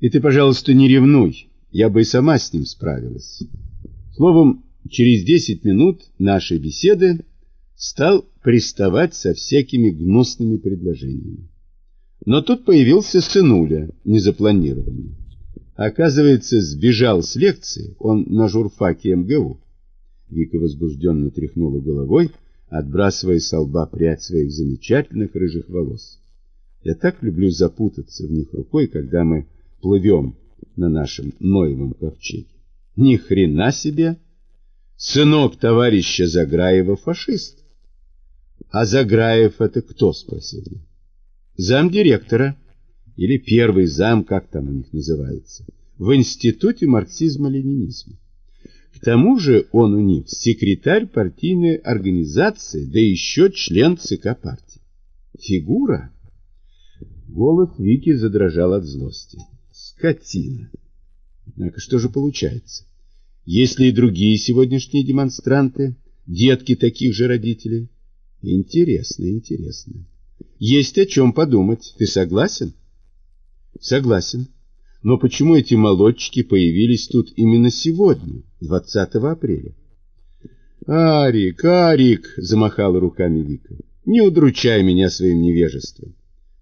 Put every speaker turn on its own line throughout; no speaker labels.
И ты, пожалуйста, не ревнуй, я бы и сама с ним справилась. Словом, через десять минут нашей беседы стал приставать со всякими гнусными предложениями. Но тут появился сынуля, незапланированный. Оказывается, сбежал с лекции, он на журфаке МГУ. Вика возбужденно тряхнула головой, отбрасывая с лба прядь своих замечательных рыжих волос. Я так люблю запутаться в них рукой, когда мы плывем на нашем Ноевом ковчеге. Ни хрена себе! Сынок товарища Заграева фашист. А Заграев это кто, спросил я. Зам директора или первый зам, как там у них называется, в Институте марксизма-ленинизма. К тому же он у них секретарь партийной организации, да еще член ЦК партии. Фигура. Голос Вики задрожал от злости. Скотина. Однако что же получается? Если и другие сегодняшние демонстранты, детки таких же родителей? Интересно, интересно. Есть о чем подумать. Ты согласен? Согласен. Но почему эти молодчики появились тут именно сегодня, 20 апреля? Арик, Арик, замахала руками Вика. Не удручай меня своим невежеством.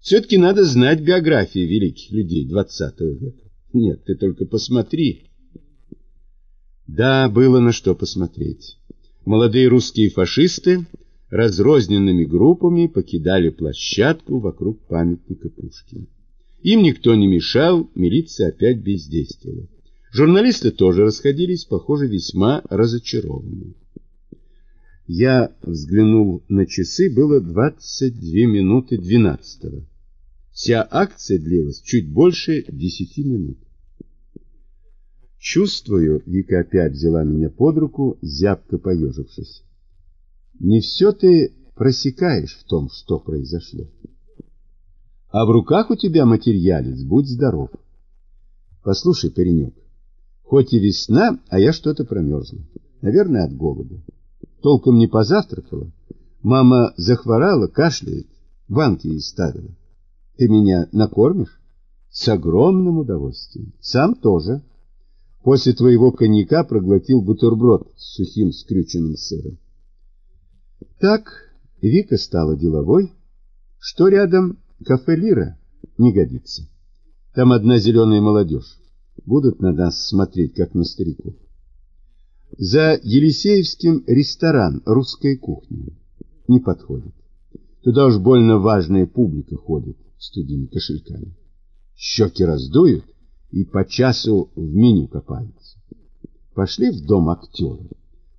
Все-таки надо знать биографии великих людей 20 века. Нет, ты только посмотри. Да, было на что посмотреть. Молодые русские фашисты разрозненными группами покидали площадку вокруг памятника Пушкина. Им никто не мешал, милиция опять бездействовала. Журналисты тоже расходились, похоже, весьма разочарованные. Я взглянул на часы, было 22 минуты 12 Вся акция длилась чуть больше 10 минут. Чувствую, Вика опять взяла меня под руку, зябко поежившись. Не все ты просекаешь в том, что произошло. А в руках у тебя материалец, будь здоров. Послушай, паренек, хоть и весна, а я что-то промерзла. Наверное, от голода. Толком не позавтракала. Мама захворала, кашляет, банки ей ставила. Ты меня накормишь? С огромным удовольствием. Сам тоже. После твоего коньяка проглотил бутерброд с сухим скрюченным сыром. Так Вика стала деловой. Что рядом Кафе «Лира» не годится. Там одна зеленая молодежь. Будут на нас смотреть, как на стариков. За Елисеевским ресторан русской кухни не подходит. Туда уж больно важная публика ходит с тугими кошельками. Щеки раздуют и по часу в меню копаются. Пошли в дом актеров.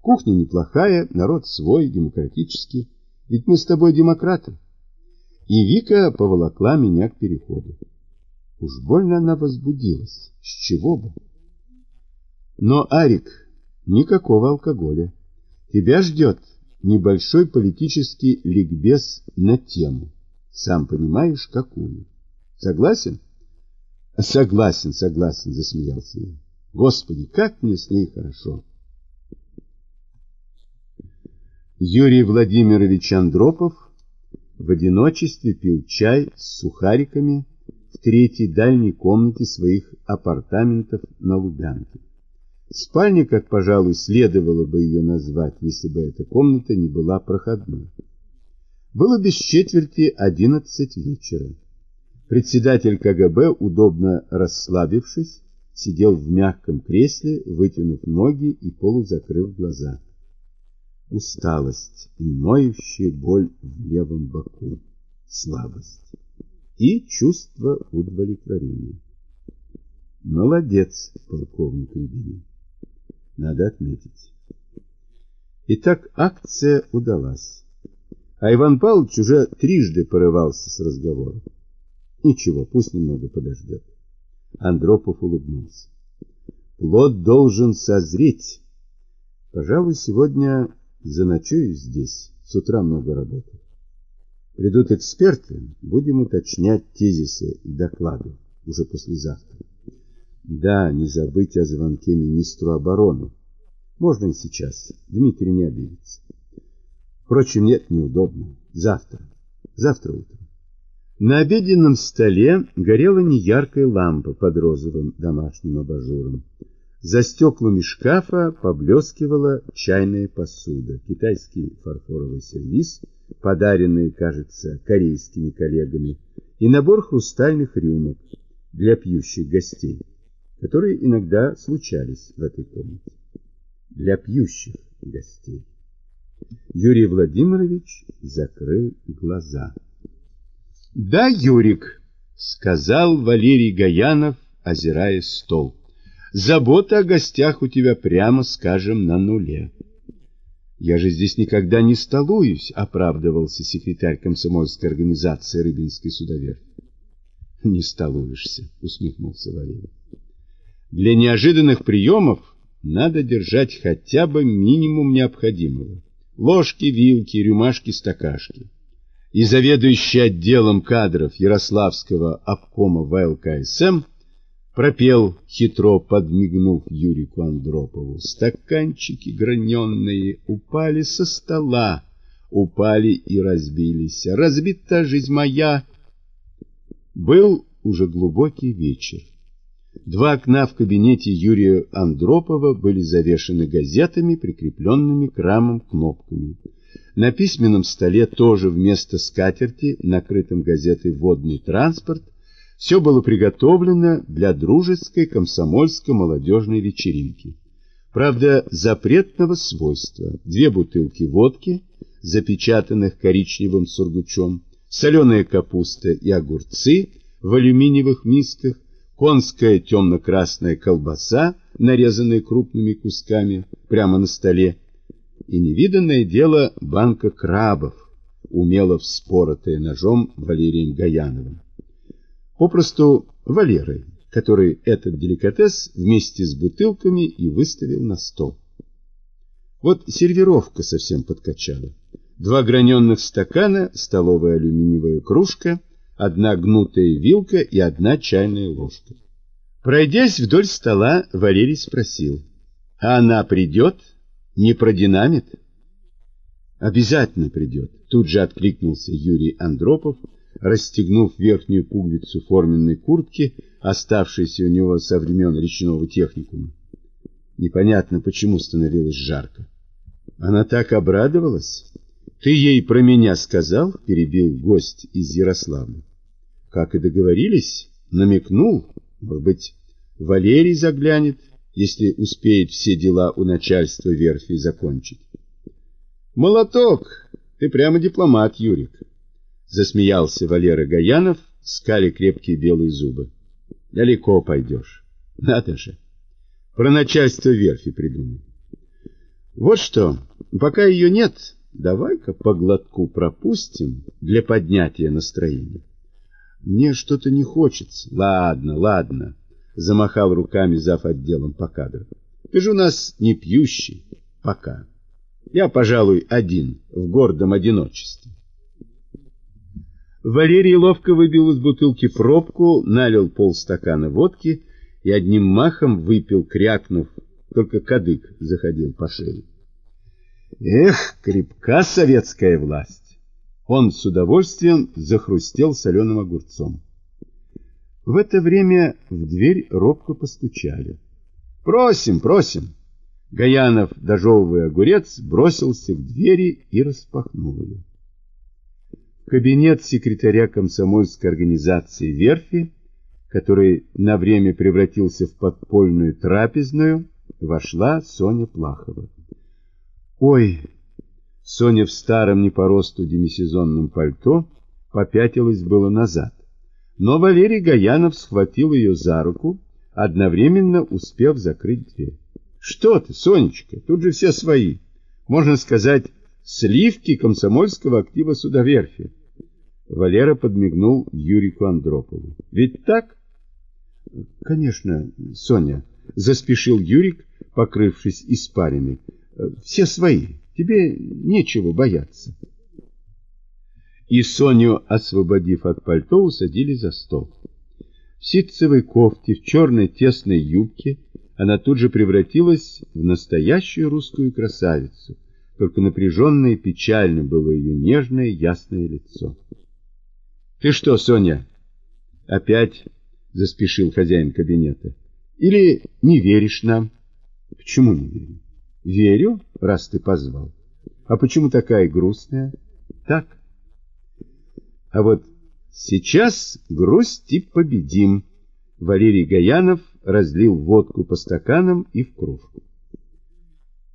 Кухня неплохая, народ свой, демократический. Ведь мы с тобой демократы и Вика поволокла меня к переходу. Уж больно она возбудилась. С чего бы? Но, Арик, никакого алкоголя. Тебя ждет небольшой политический ликбез на тему. Сам понимаешь, какую. Согласен? Согласен, согласен, засмеялся я. Господи, как мне с ней хорошо. Юрий Владимирович Андропов в одиночестве пил чай с сухариками в третьей дальней комнате своих апартаментов на Лубянке. Спальня, как, пожалуй, следовало бы ее назвать, если бы эта комната не была проходной. Было без четверти одиннадцать вечера. Председатель КГБ, удобно расслабившись, сидел в мягком кресле, вытянув ноги и полузакрыв глаза усталость и ноющая боль в левом боку, слабость и чувство удовлетворения. Молодец, полковник Рябинин. Надо отметить. Итак, акция удалась. А Иван Павлович уже трижды порывался с разговором. Ничего, пусть немного подождет. Андропов улыбнулся. Плод должен созреть. Пожалуй, сегодня Заночую здесь, с утра много работы. Придут эксперты, будем уточнять тезисы и доклады уже послезавтра. Да, не забыть о звонке министру обороны. Можно и сейчас. Дмитрий не обидится. Впрочем, нет, неудобно. Завтра. Завтра утром. На обеденном столе горела неяркая лампа под розовым домашним абажуром. За стеклами шкафа поблескивала чайная посуда, китайский фарфоровый сервиз, подаренный, кажется, корейскими коллегами, и набор хрустальных рюмок для пьющих гостей, которые иногда случались в этой комнате. Для пьющих гостей. Юрий Владимирович закрыл глаза. «Да, Юрик», — сказал Валерий Гаянов, озирая стол, — «забота о гостях у тебя, прямо скажем, на нуле». «Я же здесь никогда не столуюсь», — оправдывался секретарь комсомольской организации Рыбинской судоверфи. «Не столуешься», — усмехнулся Валерий. «Для неожиданных приемов надо держать хотя бы минимум необходимого. Ложки, вилки, рюмашки, стакашки и заведующий отделом кадров Ярославского обкома ВЛКСМ пропел, хитро подмигнув Юрику Андропову. Стаканчики граненные упали со стола, упали и разбились. Разбита жизнь моя. Был уже глубокий вечер. Два окна в кабинете Юрия Андропова были завешены газетами, прикрепленными к рамам кнопками. На письменном столе тоже вместо скатерти, накрытым газетой «Водный транспорт», все было приготовлено для дружеской комсомольско-молодежной вечеринки. Правда, запретного свойства. Две бутылки водки, запечатанных коричневым сургучом, соленая капуста и огурцы в алюминиевых мисках, конская темно-красная колбаса, нарезанная крупными кусками прямо на столе, и невиданное дело банка крабов, умело вспоротая ножом Валерием Гаяновым. Попросту Валерой, который этот деликатес вместе с бутылками и выставил на стол. Вот сервировка совсем подкачала. Два граненых стакана, столовая алюминиевая кружка, одна гнутая вилка и одна чайная ложка. Пройдясь вдоль стола, Валерий спросил, «А она придет?» Не продинамит? Обязательно придет. Тут же откликнулся Юрий Андропов, расстегнув верхнюю пуговицу форменной куртки, оставшейся у него со времен речного техникума. Непонятно, почему становилось жарко. Она так обрадовалась. Ты ей про меня сказал, перебил гость из Ярославля. Как и договорились, намекнул, может быть, Валерий заглянет, если успеет все дела у начальства верфи закончить. Молоток! Ты прямо дипломат, Юрик. Засмеялся Валера Гаянов, скали крепкие белые зубы. Далеко пойдешь. Надо же. Про начальство верфи придумал. Вот что, пока ее нет, давай-ка по глотку пропустим для поднятия настроения. Мне что-то не хочется. Ладно, ладно замахал руками зав. отделом по кадрам. Ты же у нас не пьющий. Пока. Я, пожалуй, один, в гордом одиночестве. Валерий ловко выбил из бутылки пробку, налил полстакана водки и одним махом выпил, крякнув, только кадык заходил по шее. Эх, крепка советская власть! Он с удовольствием захрустел соленым огурцом. В это время в дверь робко постучали. «Просим, просим!» Гаянов, дожевывая огурец, бросился к двери и распахнул ее. Кабинет секретаря комсомольской организации «Верфи», который на время превратился в подпольную трапезную, вошла Соня Плахова. «Ой!» Соня в старом не по росту демисезонном пальто попятилась было назад но Валерий Гаянов схватил ее за руку, одновременно успев закрыть дверь. «Что ты, Сонечка, тут же все свои. Можно сказать, сливки комсомольского актива судоверфи». Валера подмигнул Юрику Андропову. «Ведь так?» «Конечно, Соня», — заспешил Юрик, покрывшись испариной. «Все свои, тебе нечего бояться» и Соню, освободив от пальто, усадили за стол. В ситцевой кофте, в черной тесной юбке она тут же превратилась в настоящую русскую красавицу, только напряженно и печально было ее нежное ясное лицо. Ты что, Соня, опять заспешил хозяин кабинета? Или не веришь нам? Почему не верю? Верю, раз ты позвал. А почему такая грустная? Так. А вот сейчас грусть и победим. Валерий Гаянов разлил водку по стаканам и в кружку.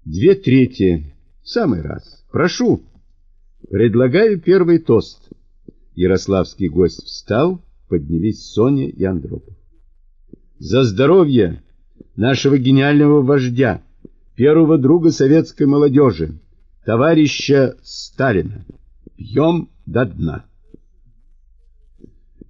Две трети. Самый раз. Прошу. Предлагаю первый тост. Ярославский гость встал, поднялись Соня и Андропов. За здоровье нашего гениального вождя, первого друга советской молодежи, товарища Сталина. Пьем до дна.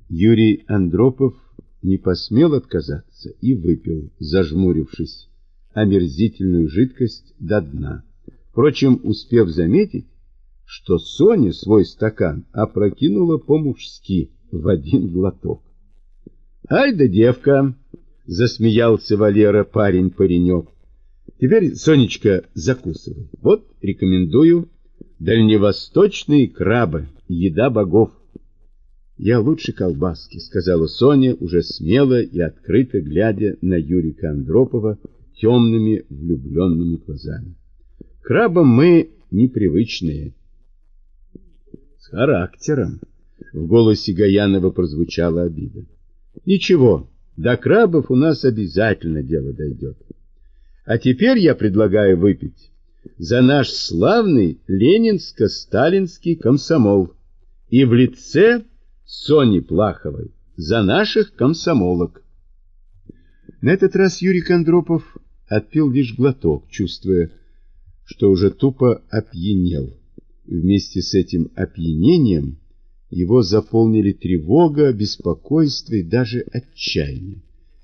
Юрий Андропов не посмел отказаться и выпил, зажмурившись, омерзительную жидкость до дна. Впрочем, успев заметить, что Соня свой стакан опрокинула по-мужски в один глоток. «Ай да девка!» — засмеялся Валера парень-паренек. «Теперь, Сонечка, закусывай. Вот, рекомендую, дальневосточные крабы, еда богов. «Я лучше колбаски», — сказала Соня, уже смело и открыто глядя на Юрика Андропова темными влюбленными глазами. «Крабам мы непривычные». «С характером», — в голосе Гаянова прозвучала обида. «Ничего, до крабов у нас обязательно дело дойдет. А теперь я предлагаю выпить за наш славный ленинско-сталинский комсомол и в лице Сони Плаховой за наших комсомолок. На этот раз Юрий Кондропов отпил лишь глоток, чувствуя, что уже тупо опьянел. вместе с этим опьянением его заполнили тревога, беспокойство и даже отчаяние,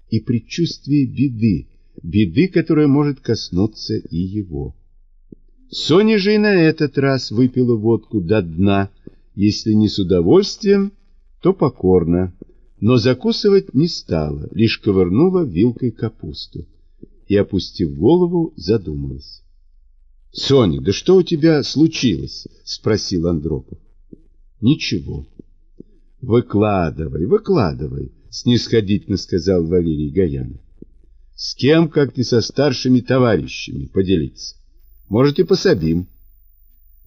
и предчувствие беды, беды, которая может коснуться и его. Соня же и на этот раз выпила водку до дна, если не с удовольствием, то покорно, но закусывать не стала, лишь ковырнула вилкой капусту и, опустив голову, задумалась. — Соня, да что у тебя случилось? — спросил Андропов. — Ничего. — Выкладывай, выкладывай, — снисходительно сказал Валерий Гаянов. — С кем, как ты со старшими товарищами, поделиться? Можете пособим.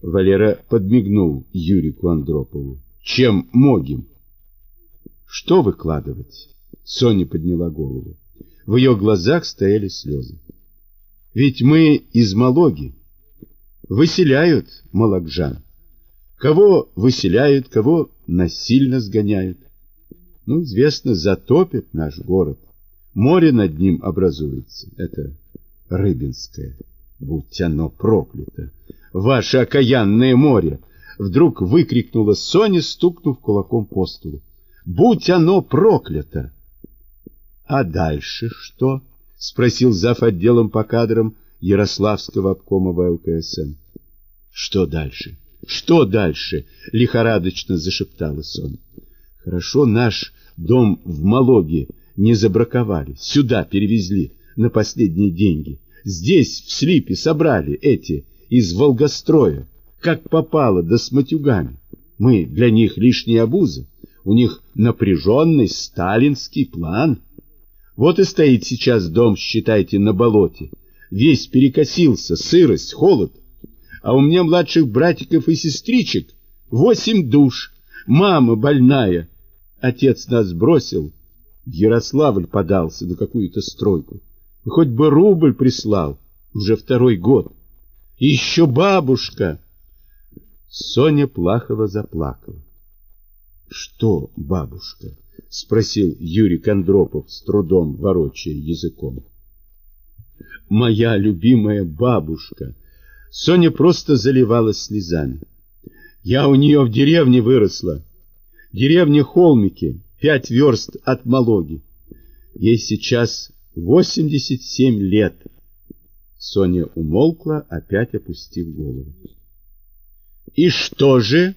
Валера подмигнул Юрику Андропову. — Чем могим? — что выкладывать? Соня подняла голову. В ее глазах стояли слезы. Ведь мы из Малоги. Выселяют малакжан. Кого выселяют, кого насильно сгоняют. Ну, известно, затопит наш город. Море над ним образуется. Это Рыбинское. Будь оно проклято. Ваше окаянное море! Вдруг выкрикнула Соня, стукнув кулаком по столу. Будь оно проклято! А дальше что? Спросил зав. отделом по кадрам Ярославского обкома ВЛКСМ. Что дальше? Что дальше? Лихорадочно зашептала Сон. Хорошо наш дом в Малоге не забраковали, сюда перевезли на последние деньги. Здесь, в Слипе, собрали эти из Волгостроя, как попало, да с матюгами. Мы для них лишняя обуза. У них напряженный сталинский план. Вот и стоит сейчас дом, считайте, на болоте. Весь перекосился, сырость, холод. А у меня младших братиков и сестричек восемь душ. Мама больная. Отец нас бросил. Ярославль подался на какую-то стройку. И хоть бы рубль прислал. Уже второй год. И еще бабушка. Соня Плахова заплакала. Что, бабушка? спросил Юрий Кондропов с трудом ворочая языком. Моя любимая бабушка. Соня просто заливалась слезами. Я у нее в деревне выросла. Деревня Холмики, пять верст от Малоги. Ей сейчас восемьдесят семь лет. Соня умолкла, опять опустив голову. И что же?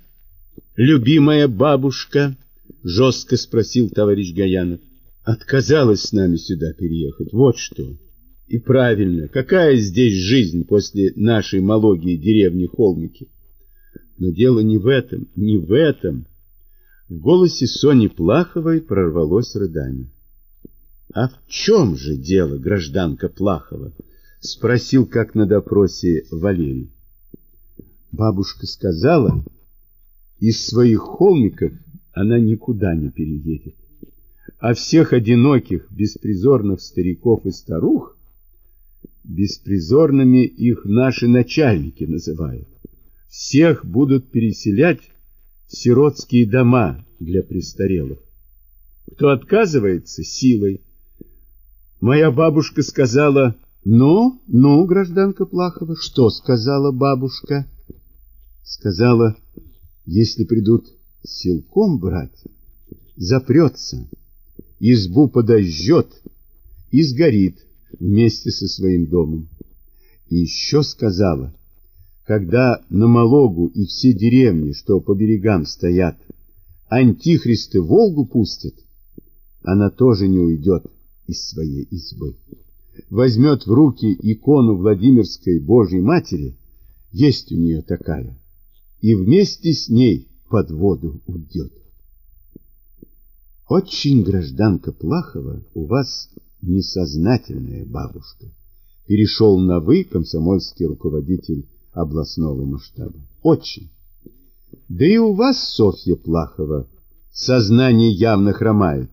любимая бабушка? — жестко спросил товарищ Гаянов. — Отказалась с нами сюда переехать, вот что. И правильно, какая здесь жизнь после нашей Малогии деревни Холмики? Но дело не в этом, не в этом. В голосе Сони Плаховой прорвалось рыдание. «А в чем же дело, гражданка Плахова?» — спросил, как на допросе Валерий. Бабушка сказала, из своих холмиков она никуда не переедет. А всех одиноких, беспризорных стариков и старух беспризорными их наши начальники называют. Всех будут переселять сиротские дома для престарелых. Кто отказывается силой. Моя бабушка сказала, ну, ну, гражданка Плахова, что сказала бабушка? Сказала, если придут силком брать, запрется, избу подожжет и сгорит вместе со своим домом. И еще сказала, когда на Малогу и все деревни, что по берегам стоят, антихристы Волгу пустят, она тоже не уйдет из своей избы. Возьмет в руки икону Владимирской Божьей Матери, есть у нее такая, и вместе с ней под воду уйдет. Очень, гражданка Плахова, у вас несознательная бабушка. Перешел на «вы» комсомольский руководитель областного масштаба. Очень. Да и у вас, Софья Плахова, сознание явно хромает,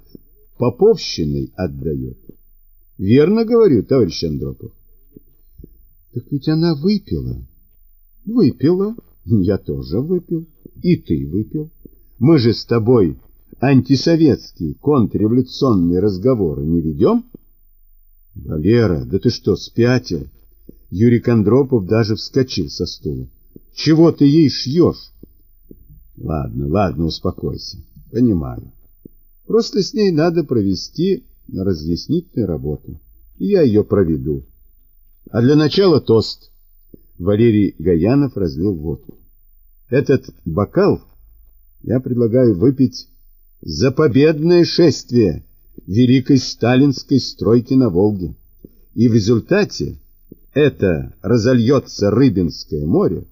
поповщиной отдает. Верно говорю, товарищ Андропов? Так ведь она выпила. Выпила. Я тоже выпил. И ты выпил. Мы же с тобой антисоветские контрреволюционные разговоры не ведем? Валера, да ты что, спятил? Юрий Кондропов даже вскочил со стула. Чего ты ей шьешь? Ладно, ладно, успокойся. Понимаю. Просто с ней надо провести разъяснительную работу. И я ее проведу. А для начала тост. Валерий Гаянов разлил водку. Этот бокал я предлагаю выпить за победное шествие великой сталинской стройки на Волге. И в результате это разольется Рыбинское море,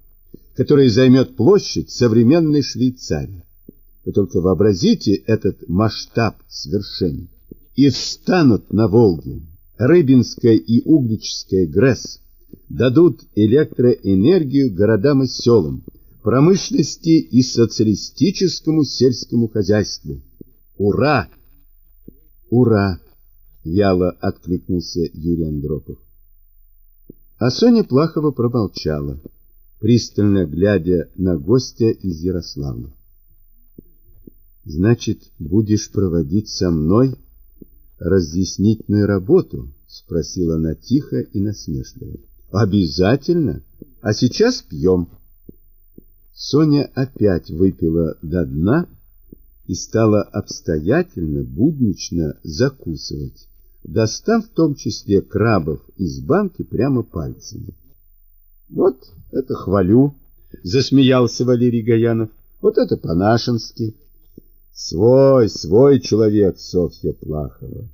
которое займет площадь современной Швейцарии. Вы только вообразите этот масштаб свершений. И встанут на Волге Рыбинская и Угличская ГРЭС, дадут электроэнергию городам и селам, промышленности и социалистическому сельскому хозяйству. Ура! Ура! Вяло откликнулся Юрий Андропов. А Соня Плахова промолчала, пристально глядя на гостя из Ярославля. Значит, будешь проводить со мной разъяснительную работу? Спросила она тихо и насмешливо. Обязательно. А сейчас пьем. Соня опять выпила до дна и стала обстоятельно, буднично закусывать, достав в том числе крабов из банки прямо пальцами. Вот это хвалю, засмеялся Валерий Гаянов. Вот это по-нашенски. Свой, свой человек, Софья Плахова.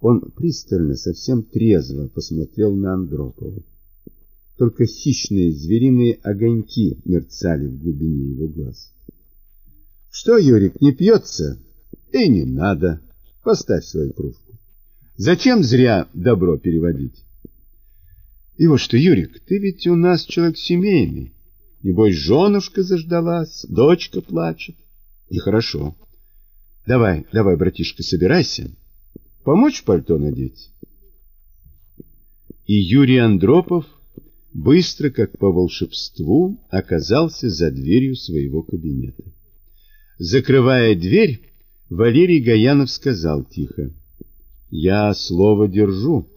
Он пристально, совсем трезво посмотрел на Андропова. Только хищные звериные огоньки мерцали в глубине его глаз. Что, Юрик, не пьется? И не надо. Поставь свою кружку. Зачем зря добро переводить? И вот что, Юрик, ты ведь у нас человек семейный. Небось, женушка заждалась, дочка плачет. Нехорошо. Давай, давай, братишка, собирайся. Помочь пальто надеть? И Юрий Андропов быстро, как по волшебству, оказался за дверью своего кабинета. Закрывая дверь, Валерий Гаянов сказал тихо, «Я слово держу.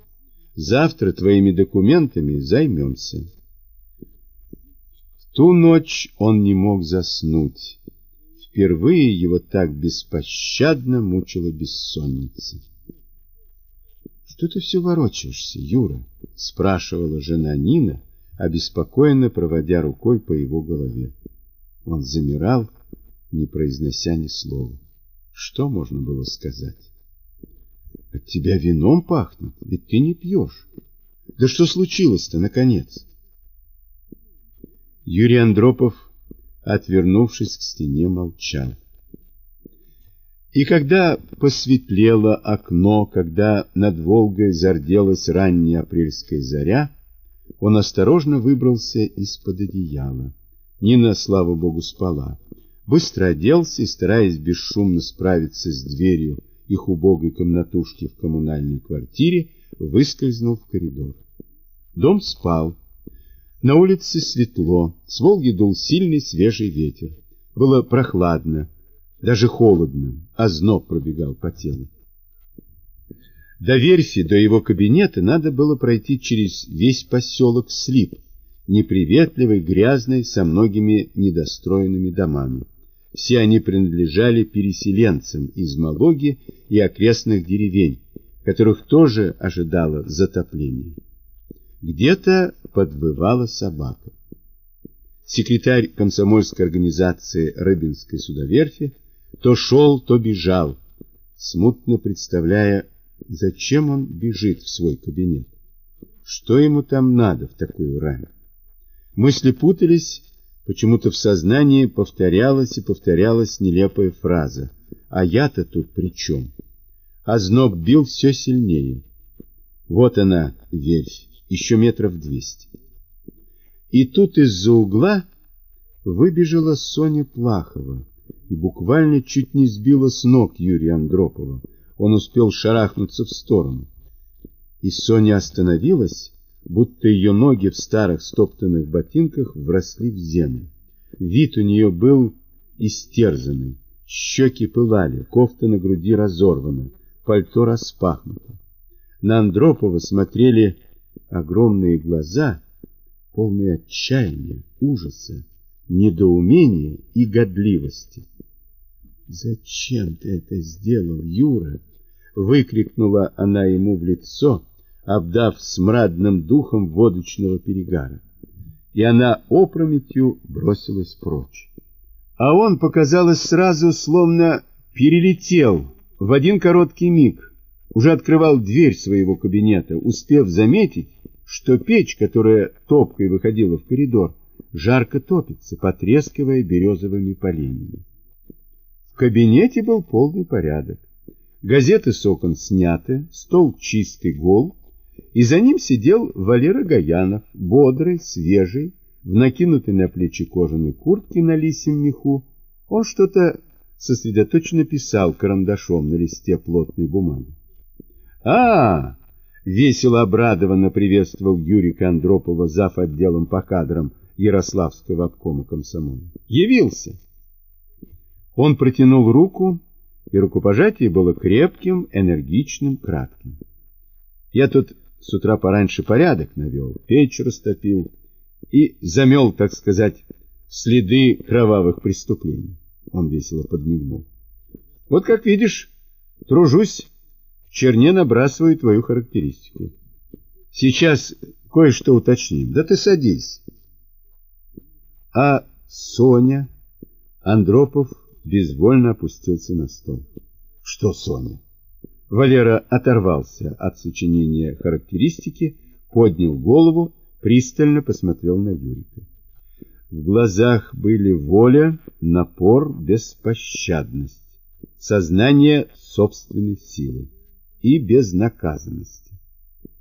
Завтра твоими документами займемся». В ту ночь он не мог заснуть. Впервые его так беспощадно мучила бессонница. «Что ты все ворочаешься, Юра?» — спрашивала жена Нина, обеспокоенно проводя рукой по его голове. Он замирал, не произнося ни слова. Что можно было сказать? От тебя вином пахнет, ведь ты не пьешь. Да что случилось-то, наконец? Юрий Андропов, отвернувшись к стене, молчал. И когда посветлело окно, когда над Волгой зарделась ранняя апрельская заря, он осторожно выбрался из-под одеяла. Нина, слава богу, спала. Быстро оделся и, стараясь бесшумно справиться с дверью их убогой комнатушки в коммунальной квартире, выскользнул в коридор. Дом спал. На улице светло, с Волги дул сильный свежий ветер. Было прохладно, даже холодно, а зноб пробегал по телу. До верфи, до его кабинета надо было пройти через весь поселок Слип, неприветливый, грязный, со многими недостроенными домами. Все они принадлежали переселенцам из Малоги и окрестных деревень, которых тоже ожидало затопление. Где-то подвывала собака. Секретарь комсомольской организации Рыбинской судоверфи то шел, то бежал, смутно представляя, зачем он бежит в свой кабинет. Что ему там надо в такую рань? Мысли путались, почему-то в сознании повторялась и повторялась нелепая фраза. А я-то тут при чем? А зноб бил все сильнее. Вот она, верь, еще метров двести. И тут из-за угла выбежала Соня Плахова и буквально чуть не сбила с ног Юрия Андропова. Он успел шарахнуться в сторону. И Соня остановилась, будто ее ноги в старых стоптанных ботинках вросли в землю. Вид у нее был истерзанный, щеки пылали, кофта на груди разорвана, пальто распахнуто. На Андропова смотрели огромные глаза, полные отчаяния, ужаса, недоумения и годливости. «Зачем ты это сделал, Юра?» — выкрикнула она ему в лицо, обдав смрадным духом водочного перегара. И она опрометью бросилась прочь. А он, показалось, сразу словно перелетел в один короткий миг, уже открывал дверь своего кабинета, успев заметить, что печь, которая топкой выходила в коридор, жарко топится, потрескивая березовыми поленьями. В кабинете был полный порядок. Газеты с окон сняты, стол чистый, гол, и за ним сидел Валера Гаянов, бодрый, свежий, в накинутой на плечи кожаной куртке на лисьем меху. Он что-то сосредоточенно писал карандашом на листе плотной бумаги. а, Весело обрадованно приветствовал Юрий Андропова зав. отделом по кадрам Ярославского обкома комсомола. Явился. Он протянул руку, и рукопожатие было крепким, энергичным, кратким. Я тут с утра пораньше порядок навел, печь растопил и замел, так сказать, следы кровавых преступлений. Он весело подмигнул. Вот как видишь, тружусь, в черне набрасываю твою характеристику. Сейчас кое-что уточним. Да ты садись. А Соня, Андропов безвольно опустился на стол. Что, Соня? Валера оторвался от сочинения характеристики, поднял голову, пристально посмотрел на Юрика. В глазах были воля, напор, беспощадность, сознание собственной силы и безнаказанности.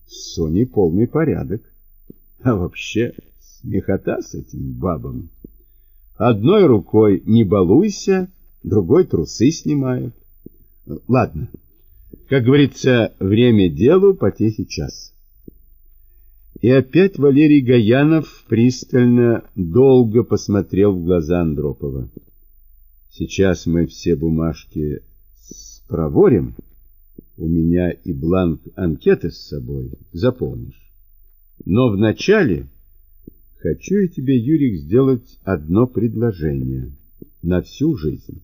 С Соней полный порядок. А вообще смехота с этими бабами. Одной рукой не балуйся, другой трусы снимает. Ладно, как говорится, время делу, потехи час. И опять Валерий Гаянов пристально, долго посмотрел в глаза Андропова. Сейчас мы все бумажки спроворим. У меня и бланк анкеты с собой заполнишь. Но вначале Хочу я тебе, Юрик, сделать одно предложение на всю жизнь.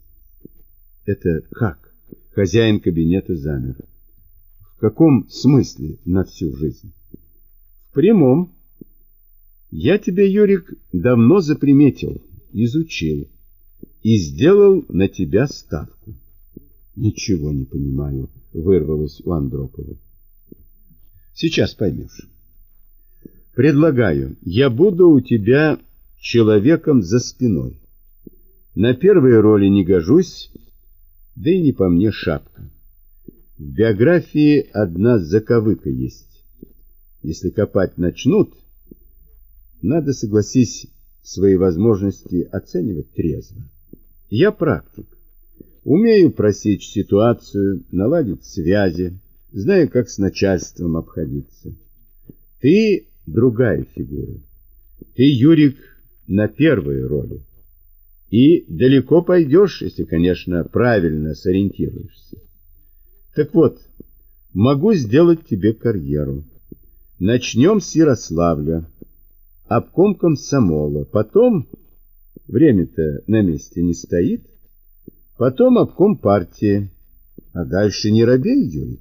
Это как? Хозяин кабинета замер. В каком смысле на всю жизнь? В прямом. Я тебя, Юрик, давно заприметил, изучил и сделал на тебя ставку. Ничего не понимаю, вырвалось у Андропова. Сейчас поймешь. Предлагаю, я буду у тебя человеком за спиной. На первые роли не гожусь, Да и не по мне шапка. В биографии одна заковыка есть. Если копать начнут, надо, согласись, свои возможности оценивать трезво. Я практик. Умею просечь ситуацию, наладить связи, знаю, как с начальством обходиться. Ты другая фигура. Ты, Юрик, на первой роли. И далеко пойдешь, если, конечно, правильно сориентируешься. Так вот, могу сделать тебе карьеру. Начнем с Ярославля, обком комсомола, потом, время-то на месте не стоит, потом обком партии, а дальше не робей, Юрий.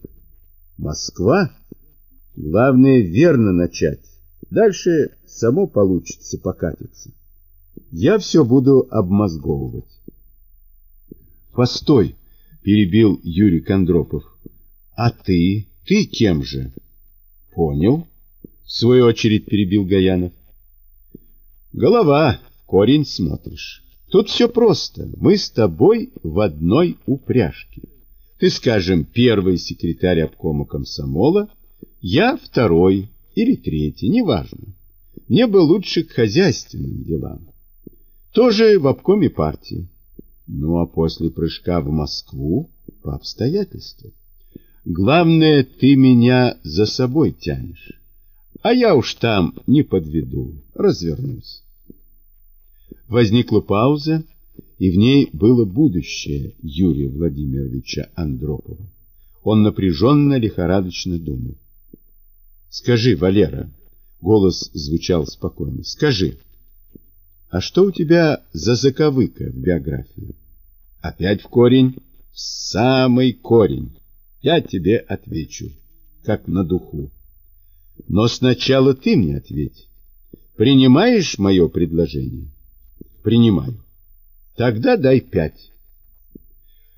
Москва. Главное верно начать. Дальше само получится покатиться. Я все буду обмозговывать. Постой, перебил Юрий Кондропов. А ты? Ты кем же? Понял. В свою очередь перебил Гаянов. Голова, корень смотришь. Тут все просто. Мы с тобой в одной упряжке. Ты, скажем, первый секретарь обкома комсомола, я второй или третий, неважно. Мне бы лучше к хозяйственным делам. Тоже в обкоме партии. Ну, а после прыжка в Москву по обстоятельствам. Главное, ты меня за собой тянешь. А я уж там не подведу, развернусь. Возникла пауза, и в ней было будущее Юрия Владимировича Андропова. Он напряженно, лихорадочно думал. «Скажи, Валера», — голос звучал спокойно, — «скажи, а что у тебя за заковыка в биографии?» «Опять в корень?» «В самый корень. Я тебе отвечу, как на духу. Но сначала ты мне ответь. Принимаешь мое предложение?» «Принимаю». Тогда дай пять.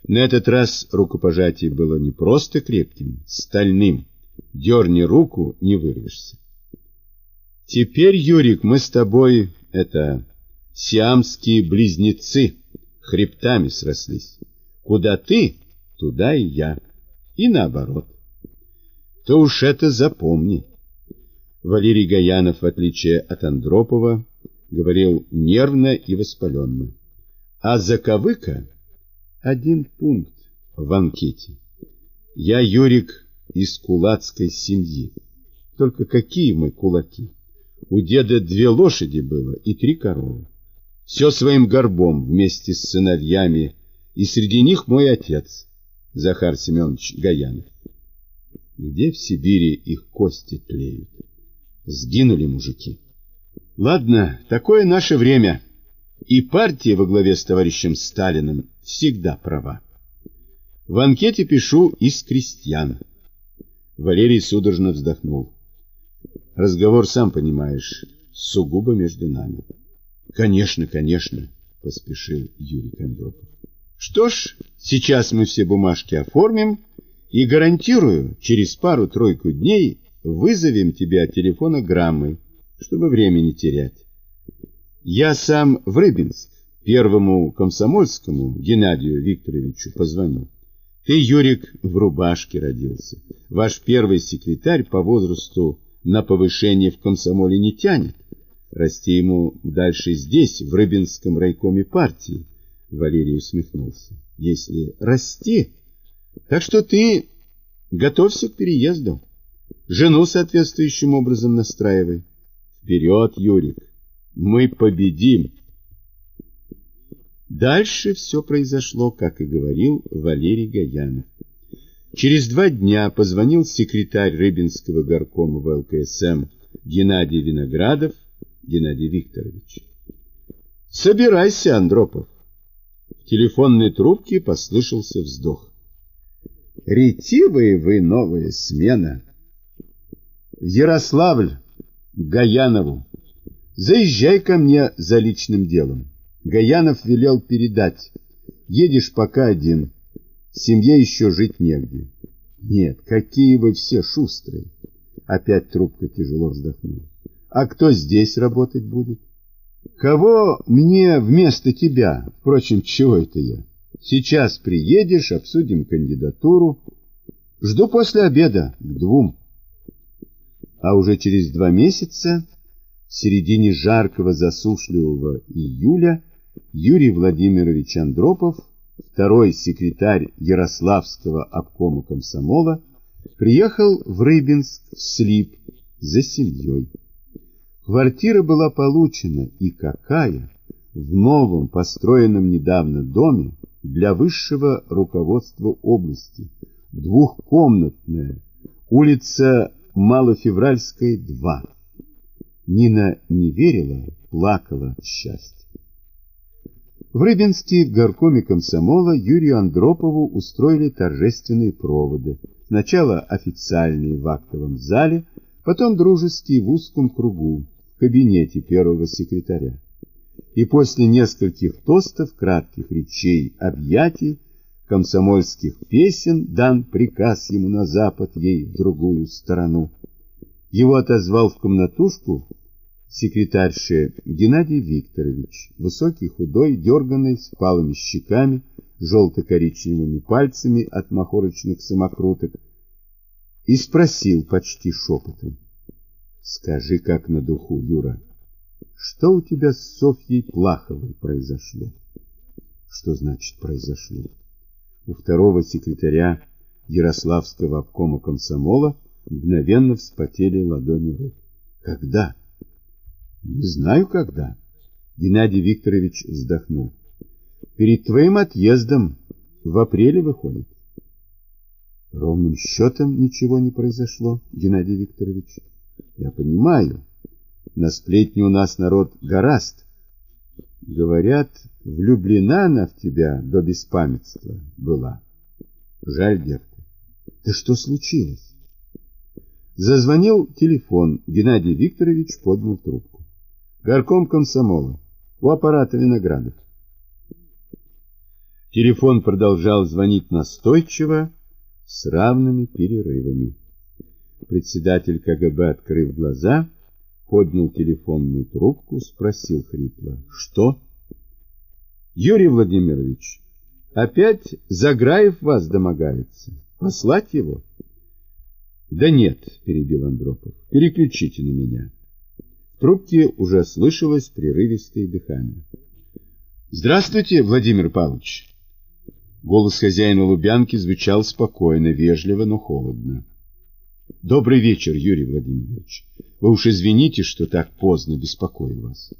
На этот раз рукопожатие было не просто крепким, стальным. Дерни руку, не вырвешься. Теперь, Юрик, мы с тобой, это, сиамские близнецы, хребтами срослись. Куда ты, туда и я. И наоборот. То уж это запомни. Валерий Гаянов, в отличие от Андропова, говорил нервно и воспаленно. А заковыка — один пункт в анкете. Я, Юрик, из кулацкой семьи. Только какие мы кулаки? У деда две лошади было и три коровы. Все своим горбом вместе с сыновьями, и среди них мой отец, Захар Семенович Гаянов. Где в Сибири их кости тлеют? Сгинули мужики. Ладно, такое наше время — и партия во главе с товарищем Сталиным всегда права. В анкете пишу из крестьян. Валерий судорожно вздохнул. Разговор, сам понимаешь, сугубо между нами. Конечно, конечно, поспешил Юрий Кондропов. Что ж, сейчас мы все бумажки оформим и гарантирую, через пару-тройку дней вызовем тебя от телефона граммы, чтобы времени терять. Я сам в Рыбинск первому комсомольскому Геннадию Викторовичу позвоню. Ты, Юрик, в рубашке родился. Ваш первый секретарь по возрасту на повышение в комсомоле не тянет. Расти ему дальше здесь, в Рыбинском райкоме партии. Валерий усмехнулся. Если расти, так что ты готовься к переезду. Жену соответствующим образом настраивай. Вперед, Юрик! Мы победим. Дальше все произошло, как и говорил Валерий Гаянов. Через два дня позвонил секретарь Рыбинского горкома в ЛКСМ Геннадий Виноградов Геннадий Викторович. «Собирайся, Андропов!» В телефонной трубке послышался вздох. «Ретивые вы новая смена!» «В Ярославль, к Гаянову!» Заезжай ко мне за личным делом. Гаянов велел передать. Едешь пока один. Семье еще жить негде. Нет, какие вы все шустрые. Опять трубка тяжело вздохнула. А кто здесь работать будет? Кого мне вместо тебя? Впрочем, чего это я? Сейчас приедешь, обсудим кандидатуру. Жду после обеда к двум. А уже через два месяца, в середине жаркого засушливого июля, Юрий Владимирович Андропов, второй секретарь Ярославского обкома комсомола, приехал в Рыбинск в Слип за семьей. Квартира была получена, и какая, в новом, построенном недавно доме для высшего руководства области, двухкомнатная, улица Малофевральская, 2. Нина не верила, плакала от счастья. В Рыбинске в горкоме комсомола Юрию Андропову устроили торжественные проводы. Сначала официальные в актовом зале, потом дружеские в узком кругу, кабинете первого секретаря. И после нескольких тостов, кратких речей, объятий, комсомольских песен дан приказ ему на запад, ей в другую сторону. Его отозвал в комнатушку секретарше Геннадий Викторович, высокий, худой, дерганный, с палыми щеками, желто-коричневыми пальцами от махорочных самокруток, и спросил почти шепотом. «Скажи, как на духу, Юра, что у тебя с Софьей Плаховой произошло?» «Что значит произошло?» У второго секретаря Ярославского обкома комсомола мгновенно вспотели ладони рук. «Когда?» Не знаю, когда. Геннадий Викторович вздохнул. Перед твоим отъездом в апреле выходит. Ровным счетом ничего не произошло, Геннадий Викторович. Я понимаю. На сплетни у нас народ гораст. Говорят, влюблена она в тебя до беспамятства была. Жаль девку. Да что случилось? Зазвонил телефон. Геннадий Викторович поднял трубку. Горком комсомола. У аппарата Виноградов. Телефон продолжал звонить настойчиво, с равными перерывами. Председатель КГБ, открыв глаза, поднял телефонную трубку, спросил хрипло. «Что?» «Юрий Владимирович, опять Заграев вас домогается. Послать его?» «Да нет», — перебил Андропов, — «переключите на меня» трубке уже слышалось прерывистое дыхание. «Здравствуйте, Владимир Павлович!» Голос хозяина Лубянки звучал спокойно, вежливо, но холодно. «Добрый вечер, Юрий Владимирович. Вы уж извините, что так поздно беспокою вас.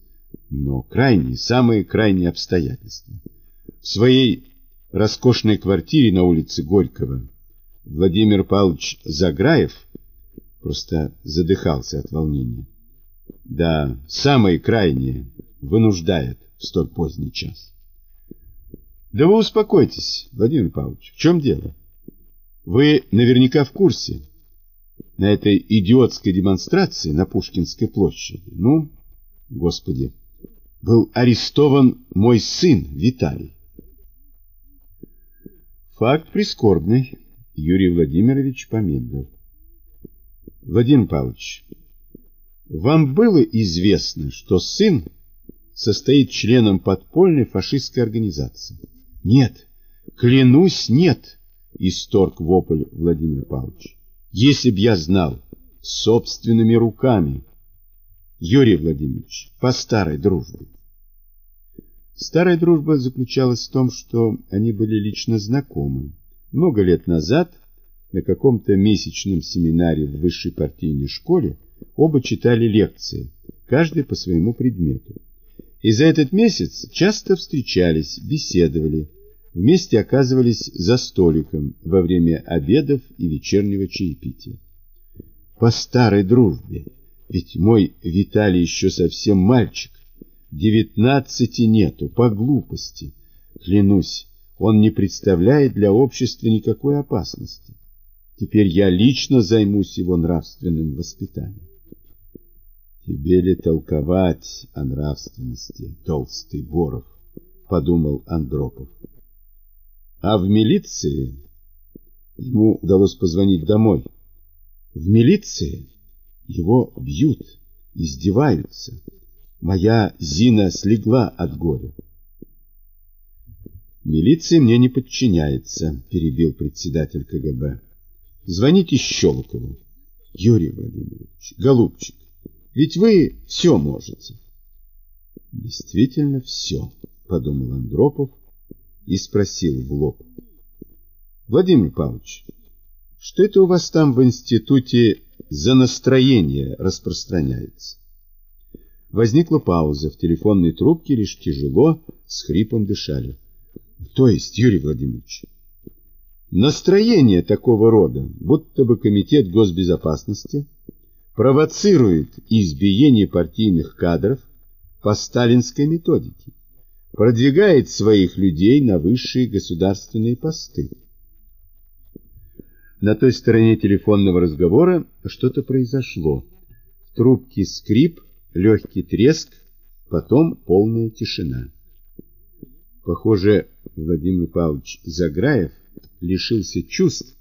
Но крайние, самые крайние обстоятельства. В своей роскошной квартире на улице Горького Владимир Павлович Заграев просто задыхался от волнения да самое крайнее вынуждает в столь поздний час. Да вы успокойтесь, Владимир Павлович, в чем дело? Вы наверняка в курсе. На этой идиотской демонстрации на Пушкинской площади, ну, господи, был арестован мой сын Виталий. Факт прискорбный. Юрий Владимирович помедлил. Владимир Павлович, вам было известно, что сын состоит членом подпольной фашистской организации? Нет, клянусь, нет, исторг вопль Владимир Павлович. Если б я знал, собственными руками. Юрий Владимирович, по старой дружбе. Старая дружба заключалась в том, что они были лично знакомы. Много лет назад на каком-то месячном семинаре в высшей партийной школе Оба читали лекции, каждый по своему предмету. И за этот месяц часто встречались, беседовали, вместе оказывались за столиком во время обедов и вечернего чаепития. По старой дружбе, ведь мой Виталий еще совсем мальчик, девятнадцати нету, по глупости. Клянусь, он не представляет для общества никакой опасности. Теперь я лично займусь его нравственным воспитанием. Тебе ли толковать о нравственности, толстый Боров, подумал Андропов. А в милиции ему удалось позвонить домой. В милиции его бьют, издеваются. Моя Зина слегла от горя. Милиция мне не подчиняется, перебил председатель КГБ. Звоните Щелокову. Юрий Владимирович, голубчик, ведь вы все можете. Действительно все, подумал Андропов и спросил в лоб. Владимир Павлович, что это у вас там в институте за настроение распространяется? Возникла пауза. В телефонной трубке лишь тяжело, с хрипом дышали. То есть, Юрий Владимирович, настроение такого рода, будто бы Комитет госбезопасности провоцирует избиение партийных кадров по сталинской методике, продвигает своих людей на высшие государственные посты. На той стороне телефонного разговора что-то произошло. В трубке скрип, легкий треск, потом полная тишина. Похоже, Владимир Павлович Заграев лишился чувств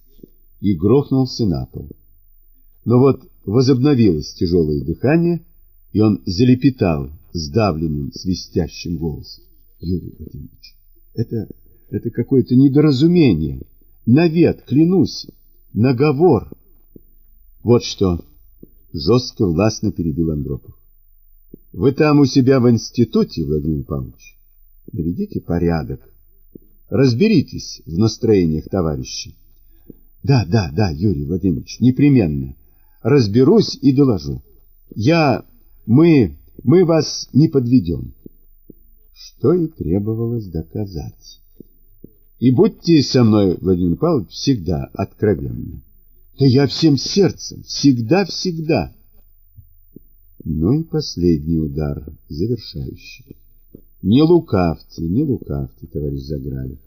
и грохнулся на пол. Но вот возобновилось тяжелое дыхание, и он залепетал сдавленным, свистящим голосом. Юрий Владимирович, это, это какое-то недоразумение. Навет, клянусь, наговор. Вот что, жестко, властно перебил Андропов. Вы там у себя в институте, Владимир Павлович, наведите порядок. Разберитесь в настроениях товарищей. Да, да, да, Юрий Владимирович, непременно. Разберусь и доложу. Я, мы, мы вас не подведем. Что и требовалось доказать. И будьте со мной, Владимир Павлович, всегда откровенны. Да я всем сердцем, всегда-всегда. Ну и последний удар, завершающий. Не лукавьте, не лукавьте, товарищ Заграев.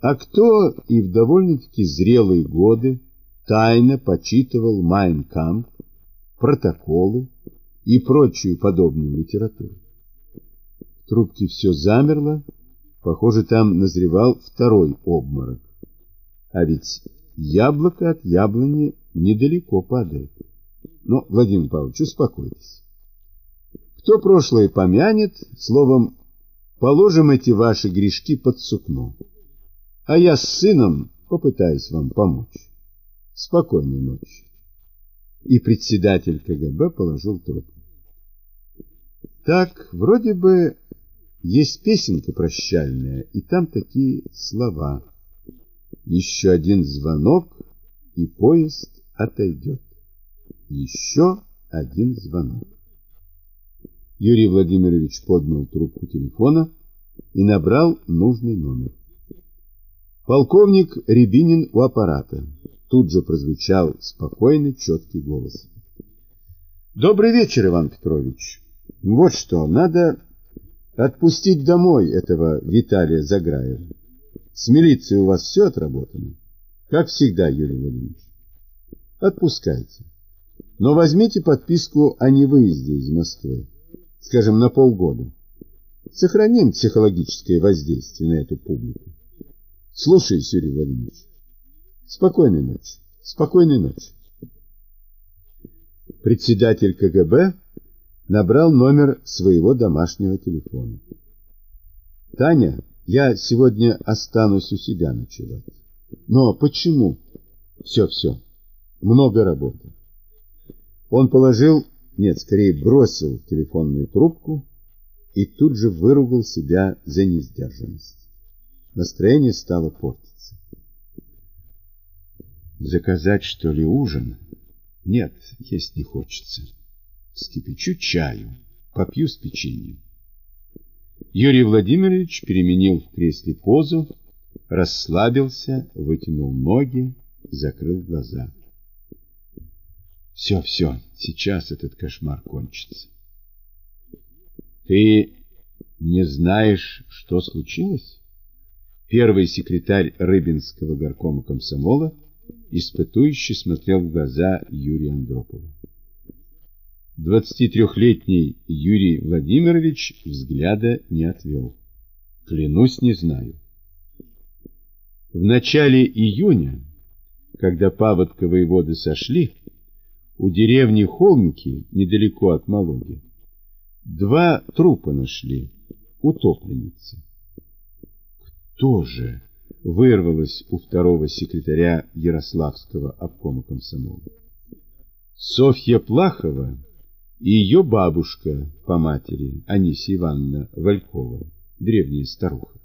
А кто и в довольно-таки зрелые годы тайно почитывал Майнкамп, протоколы и прочую подобную литературу? Трубке все замерло, похоже, там назревал второй обморок. А ведь яблоко от яблони недалеко падает. Но, Владимир Павлович, успокойтесь. Кто прошлое помянет, словом, положим эти ваши грешки под сукно. А я с сыном попытаюсь вам помочь. Спокойной ночи. И председатель КГБ положил трубку. Так, вроде бы есть песенка прощальная, и там такие слова. Еще один звонок, и поезд отойдет. Еще один звонок. Юрий Владимирович поднял трубку телефона и набрал нужный номер. Полковник Рябинин у аппарата. Тут же прозвучал спокойный, четкий голос. Добрый вечер, Иван Петрович. Вот что, надо отпустить домой этого Виталия Заграева. С милицией у вас все отработано? Как всегда, Юрий Владимирович. Отпускайте. Но возьмите подписку о невыезде из Москвы, скажем, на полгода. Сохраним психологическое воздействие на эту публику. Слушаюсь, Юрий Владимирович. Спокойной ночи. Спокойной ночи. Председатель КГБ набрал номер своего домашнего телефона. Таня, я сегодня останусь у себя ночевать. Но почему? Все, все. Много работы. Он положил, нет, скорее бросил телефонную трубку и тут же выругал себя за несдержанность. Настроение стало портиться. Заказать, что ли, ужин? Нет, есть не хочется. Скипячу чаю, попью с печеньем. Юрий Владимирович переменил в кресле позу, расслабился, вытянул ноги, закрыл глаза. Все, все, сейчас этот кошмар кончится. Ты не знаешь, что случилось? Первый секретарь Рыбинского горкома комсомола испытующе смотрел в глаза Юрия Андропова. 23-летний Юрий Владимирович взгляда не отвел. Клянусь, не знаю. В начале июня, когда паводковые воды сошли, у деревни Холмики, недалеко от Малоги, два трупа нашли, утопленницы. Кто же? Вырвалось у второго секретаря Ярославского обкома комсомола. Софья Плахова и ее бабушка по матери, Анисия Ивановна Валькова, древняя старуха.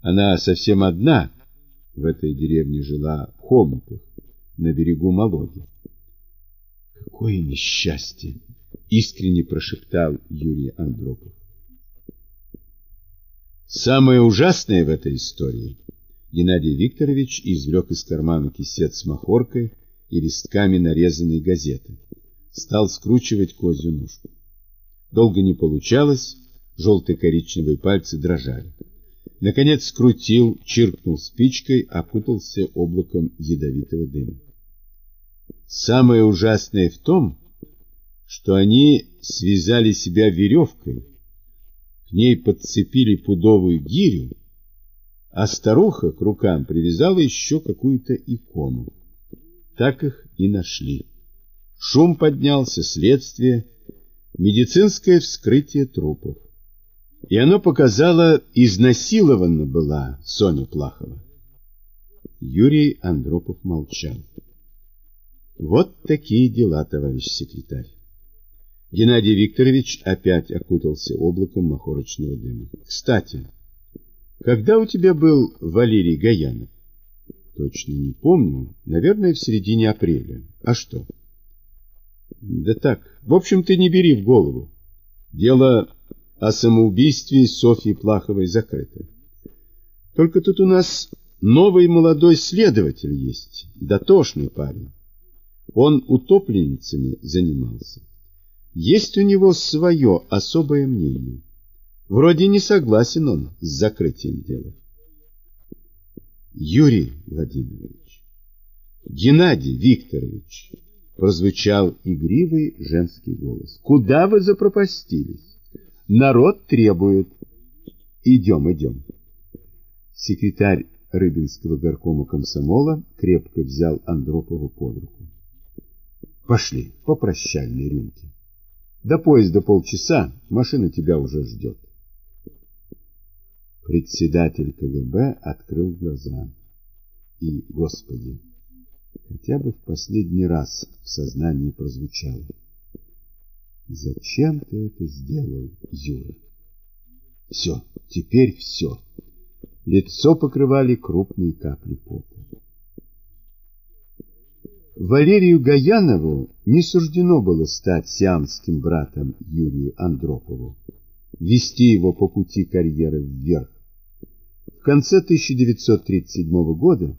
Она совсем одна в этой деревне жила в холмиках на берегу Малоги. Какое несчастье! Искренне прошептал Юрий Андропов. Самое ужасное в этой истории Геннадий Викторович извлек из кармана кисет с махоркой и листками нарезанной газеты. Стал скручивать козью ножку. Долго не получалось, желто-коричневые пальцы дрожали. Наконец скрутил, чиркнул спичкой, окутался облаком ядовитого дыма. Самое ужасное в том, что они связали себя веревкой, к ней подцепили пудовую гирю, а старуха к рукам привязала еще какую-то икону. Так их и нашли. Шум поднялся, следствие, медицинское вскрытие трупов. И оно показало, изнасилована была Соня Плахова. Юрий Андропов молчал. Вот такие дела, товарищ секретарь. Геннадий Викторович опять окутался облаком махорочного дыма. Кстати, когда у тебя был Валерий Гаянов? Точно не помню. Наверное, в середине апреля. А что? Да так. В общем, ты не бери в голову. Дело о самоубийстве Софьи Плаховой закрыто. Только тут у нас новый молодой следователь есть. Дотошный парень. Он утопленницами занимался. Есть у него свое особое мнение. Вроде не согласен он с закрытием дела. Юрий Владимирович, Геннадий Викторович, прозвучал игривый женский голос. Куда вы запропастились? Народ требует. Идем, идем. Секретарь Рыбинского горкома комсомола крепко взял Андропову под руку. Пошли, по прощальной рюмке. До поезда полчаса, машина тебя уже ждет. Председатель КГБ открыл глаза. И, Господи, хотя бы в последний раз в сознании прозвучало. Зачем ты это сделал, Юра? Все, теперь все. Лицо покрывали крупные капли пота. Валерию Гаянову не суждено было стать сиамским братом Юрию Андропову, вести его по пути карьеры вверх. В конце 1937 года,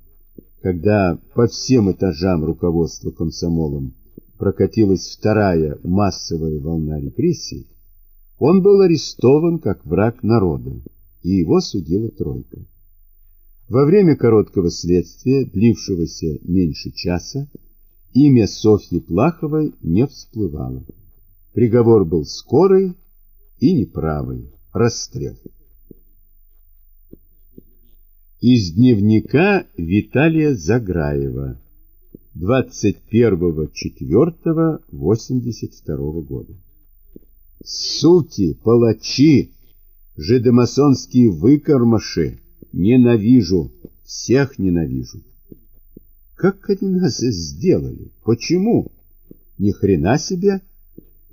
когда по всем этажам руководства комсомолом прокатилась вторая массовая волна репрессий, он был арестован как враг народа, и его судила тройка. Во время короткого следствия, длившегося меньше часа, имя Софьи Плаховой не всплывало. Приговор был скорый и неправый – расстрел. Из дневника Виталия Заграева 21.04.82 года. Суки, палачи, жидомасонские выкормыши, ненавижу, всех ненавижу. Как они нас сделали? Почему? Ни хрена себе!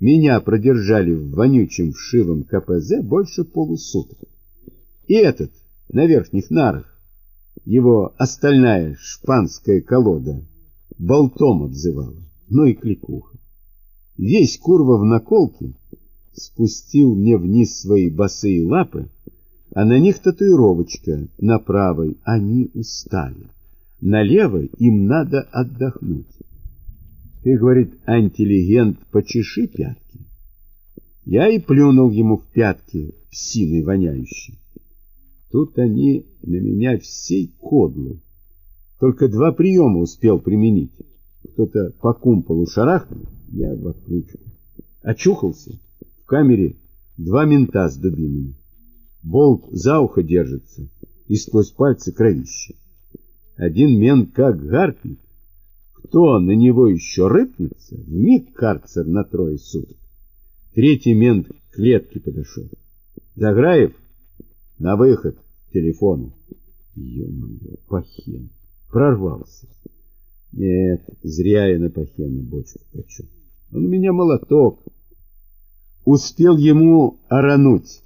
Меня продержали в вонючем вшивом КПЗ больше полусуток. И этот на верхних нарах его остальная шпанская колода болтом обзывала, ну и кликуха. Весь курва в наколке спустил мне вниз свои босые лапы, а на них татуировочка на правой, они устали. На левой им надо отдохнуть. Ты, говорит, антилегент, почеши пятки. Я и плюнул ему в пятки, псиной воняющей. Тут они на меня всей кодлы. Только два приема успел применить. Кто-то по кумполу шарахнул, я в отключку. Очухался. В камере два мента с дубинами. Болт за ухо держится, и сквозь пальцы кровище. Один мент как гаркнет. Кто на него еще рыпнется, вмиг карцер на трое суток. Третий мент к клетке подошел. Заграев, на выход. телефону. Ё-моё, Пахен. Прорвался. Нет, зря я на Пахена бочку хочу. Он у меня молоток. Успел ему орануть.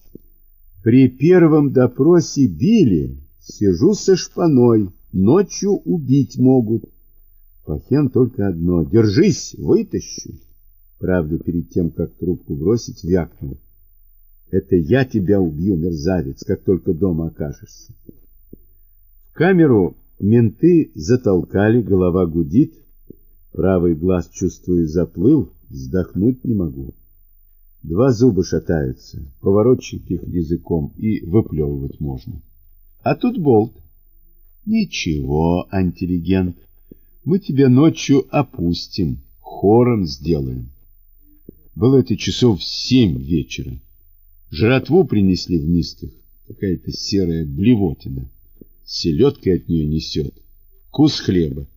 При первом допросе били, сижу со шпаной, ночью убить могут. Пахен только одно, держись, вытащу. Правда, перед тем, как трубку бросить, вякнул. Это я тебя убью, мерзавец, как только дома окажешься. В камеру менты затолкали, голова гудит, правый глаз, чувствую, заплыл, вздохнуть не могу. Два зуба шатаются, поворочить их языком и выплевывать можно. А тут болт. Ничего, антилегент, мы тебя ночью опустим, хором сделаем. Было это часов в семь вечера. Жратву принесли в мисках, какая-то серая блевотина. Селедкой от нее несет. Кус хлеба.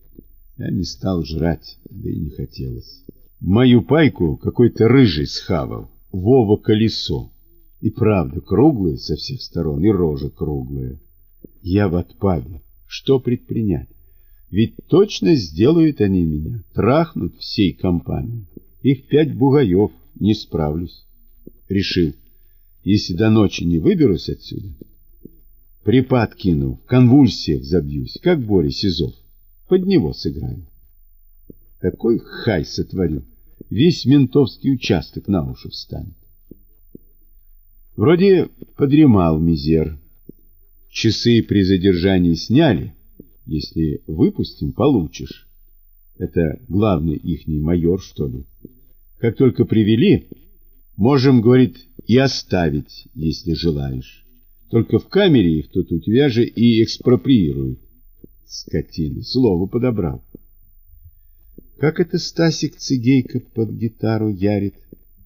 Я не стал жрать, да и не хотелось. Мою пайку какой-то рыжий схавал. Вова колесо. И правда, круглые со всех сторон, и рожа круглая. Я в отпаде. Что предпринять? Ведь точно сделают они меня, трахнут всей компанией. Их пять бугаев, не справлюсь. Решил, если до ночи не выберусь отсюда, припад кину, в конвульсиях забьюсь, как Боря Сизов. Под него сыграю. Такой хай сотворю весь ментовский участок на уши встанет. Вроде подремал мизер. Часы при задержании сняли. Если выпустим, получишь. Это главный ихний майор, что ли. Как только привели, можем, говорит, и оставить, если желаешь. Только в камере их тут у тебя же и экспроприируют. Скотина, слово подобрал. Как это Стасик Цигейко под гитару ярит?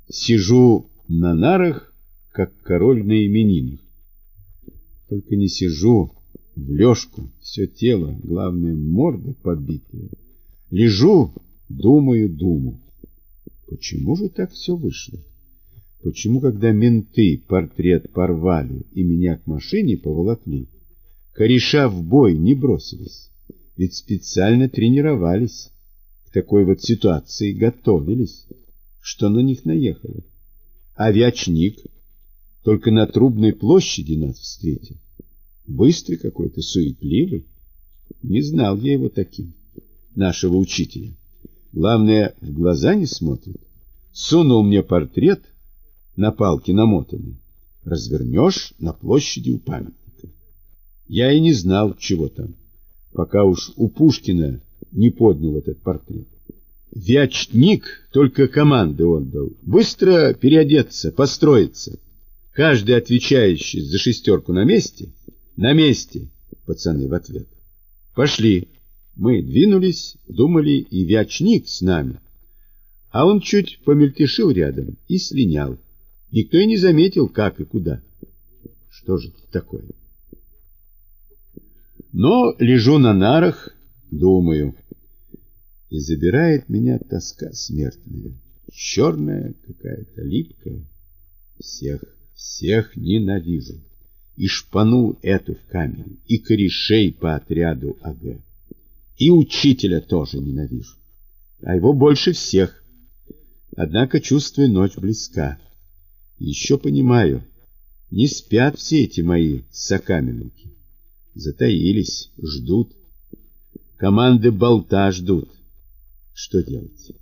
Сижу на нарах, как король на именинах. Только не сижу в лёжку, все тело, главное, морда побитая. Лежу, думаю думу. Почему же так все вышло? Почему, когда менты портрет порвали и меня к машине поволокли, кореша в бой не бросились? Ведь специально тренировались к такой вот ситуации готовились, что на них наехало. Авиачник только на Трубной площади нас встретил. Быстрый какой-то, суетливый. Не знал я его таким, нашего учителя. Главное, в глаза не смотрит. Сунул мне портрет на палке намотанный. Развернешь на площади у памятника. Я и не знал, чего там, пока уж у Пушкина не поднял этот портрет. Вячник только команды отдал. Быстро переодеться, построиться. Каждый отвечающий за шестерку на месте, на месте, пацаны в ответ. Пошли. Мы двинулись, думали, и Вячник с нами. А он чуть помельтешил рядом и слинял. Никто и не заметил, как и куда. Что же это такое? Но лежу на нарах, Думаю. И забирает меня тоска смертная, черная какая-то, липкая. Всех, всех ненавижу. И шпану эту в камере, и корешей по отряду АГ. И учителя тоже ненавижу. А его больше всех. Однако чувствую, ночь близка. Еще понимаю, не спят все эти мои сокаменники. Затаились, ждут. Команды болта ждут. Что делать?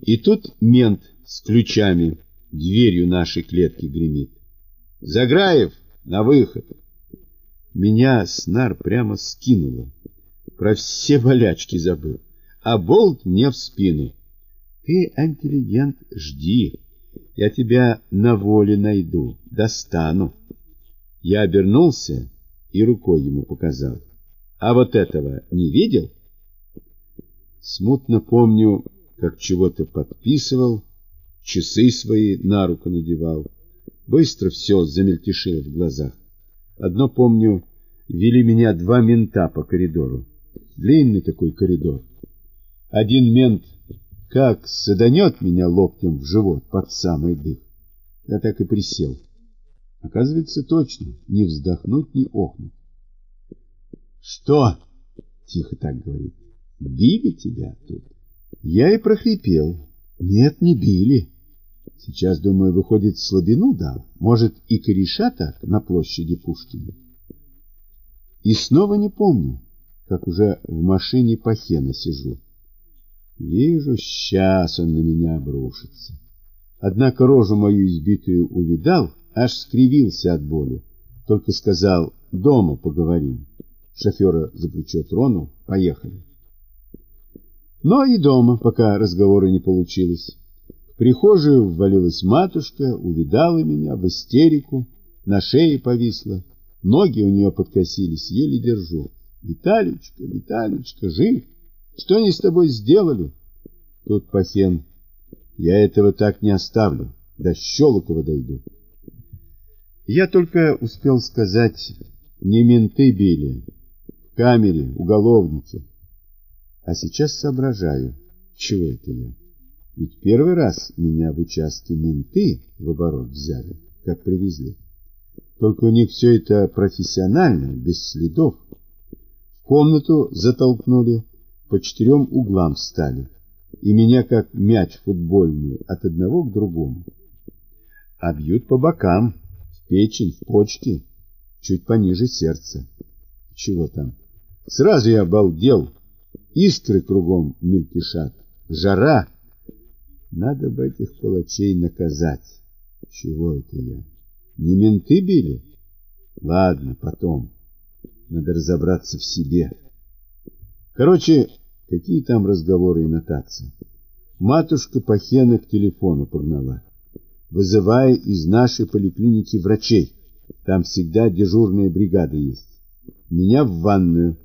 И тут мент с ключами дверью нашей клетки гремит. Заграев, на выход. Меня снар прямо скинуло. Про все болячки забыл. А болт мне в спину. Ты, интеллигент, жди. Я тебя на воле найду, достану. Я обернулся и рукой ему показал. А вот этого не видел? Смутно помню, как чего-то подписывал, часы свои на руку надевал. Быстро все замельтешило в глазах. Одно помню, вели меня два мента по коридору. Длинный такой коридор. Один мент как саданет меня локтем в живот под самый дых. Я так и присел. Оказывается, точно, не вздохнуть, не охнуть. «Что?» — тихо так говорит. «Били тебя тут?» Я и прохрипел. «Нет, не били. Сейчас, думаю, выходит, слабину дал. Может, и кореша так на площади Пушкина?» И снова не помню, как уже в машине по хена сижу. Вижу, сейчас он на меня обрушится. Однако рожу мою избитую увидал, аж скривился от боли. Только сказал, дома поговорим. Шофера за плечо тронул, поехали. Но и дома пока разговора не получилось. В прихожую ввалилась матушка, увидала меня в истерику, на шее повисла, ноги у нее подкосились, еле держу. Виталичка, Виталичка, жив? Что они с тобой сделали? Тут Пахен. Я этого так не оставлю. До Щелокова дойду. Я только успел сказать, не менты били, в камере, уголовники. А сейчас соображаю, чего это я? Ведь первый раз меня в участке менты в оборот взяли, как привезли. Только у них все это профессионально, без следов. В комнату затолкнули, по четырем углам встали, и меня как мяч футбольный от одного к другому. А бьют по бокам, в печень, в почки, чуть пониже сердца. Чего там? Сразу я обалдел. Искры кругом мельтешат. Жара. Надо бы этих палачей наказать. Чего это я? Не менты били? Ладно, потом. Надо разобраться в себе. Короче, какие там разговоры и нотации. Матушка Пахена к телефону погнала, вызывая из нашей поликлиники врачей. Там всегда дежурная бригада есть. Меня в ванную.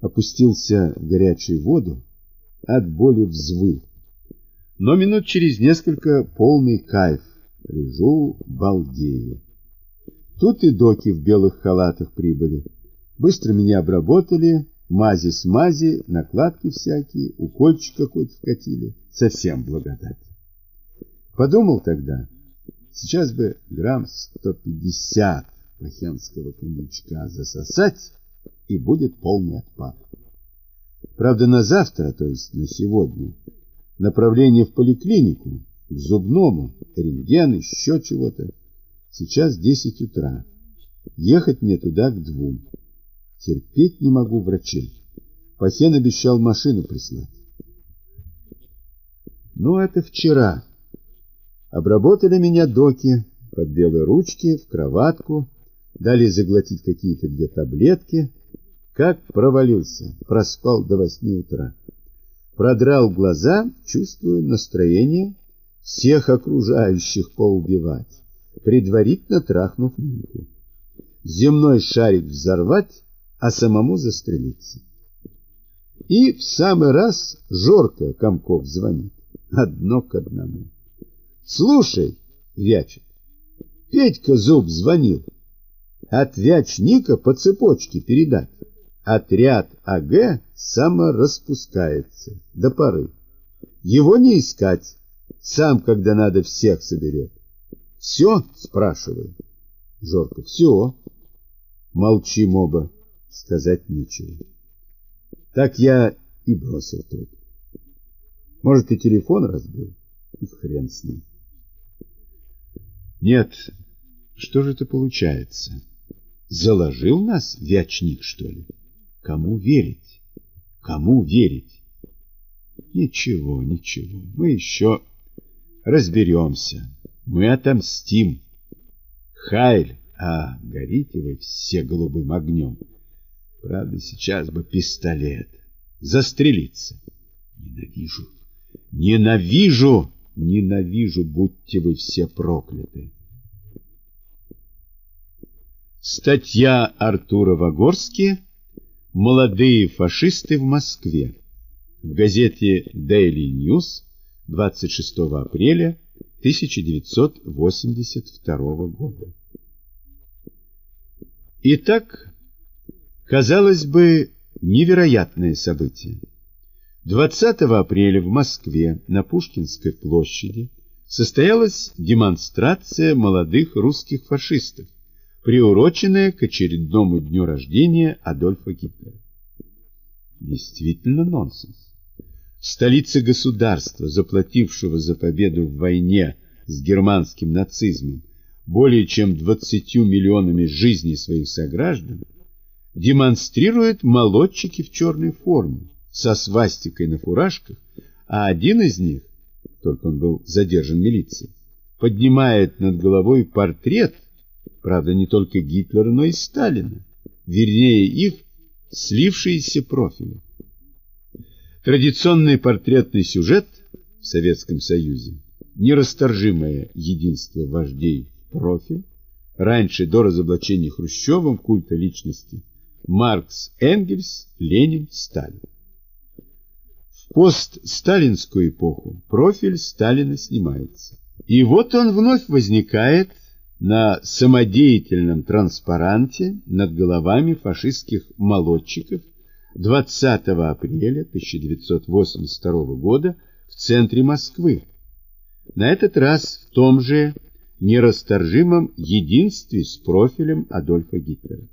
Опустился в горячую воду, от боли взвыл. Но минут через несколько полный кайф. Лежу, балдею. Тут и доки в белых халатах прибыли. Быстро меня обработали, мази-смази, накладки всякие, укольчик какой-то вкатили. Совсем благодать. Подумал тогда, сейчас бы грамм 150 пахенского коньячка засосать, и будет полный отпад. Правда, на завтра, то есть на сегодня, направление в поликлинику, к зубному, рентген, еще чего-то. Сейчас 10 утра. Ехать мне туда к двум. Терпеть не могу врачей. Пахен обещал машину прислать. Ну, это вчера. Обработали меня доки под белые ручки, в кроватку, дали заглотить какие-то две таблетки. Как провалился, проспал до восьми утра. Продрал глаза, чувствую настроение всех окружающих поубивать, предварительно трахнув Нинку. Земной шарик взорвать, а самому застрелиться. И в самый раз Жорка Комков звонит. Одно к одному. Слушай, Вячик, Петька Зуб звонил. От Вячника по цепочке передать. Отряд АГ самораспускается до поры. Его не искать. Сам, когда надо, всех соберет. Все? Спрашиваю. Жорка, все. Молчим оба. Сказать нечего. Так я и бросил трубку. Может, и телефон разбил? И хрен с ним. Нет, что же это получается? Заложил нас вячник, что ли? Кому верить? Кому верить? Ничего, ничего, мы еще разберемся. Мы отомстим. Хайль, а горите вы все голубым огнем. Правда, сейчас бы пистолет. Застрелиться. Ненавижу. Ненавижу! Ненавижу, будьте вы все прокляты. Статья Артура Вагорски «Молодые фашисты в Москве» в газете Daily News 26 апреля 1982 года. Итак, казалось бы, невероятное событие. 20 апреля в Москве на Пушкинской площади состоялась демонстрация молодых русских фашистов, приуроченная к очередному дню рождения Адольфа Гитлера. Действительно нонсенс. Столица государства, заплатившего за победу в войне с германским нацизмом более чем 20 миллионами жизней своих сограждан, демонстрирует молодчики в черной форме, со свастикой на фуражках, а один из них, только он был задержан милицией, поднимает над головой портрет, правда, не только Гитлера, но и Сталина, вернее их слившиеся профили. Традиционный портретный сюжет в Советском Союзе, нерасторжимое единство вождей профиль, раньше до разоблачения Хрущевым культа личности, Маркс, Энгельс, Ленин, Сталин. В постсталинскую эпоху профиль Сталина снимается. И вот он вновь возникает на самодеятельном транспаранте над головами фашистских молодчиков 20 апреля 1982 года в центре Москвы. На этот раз в том же нерасторжимом единстве с профилем Адольфа Гитлера.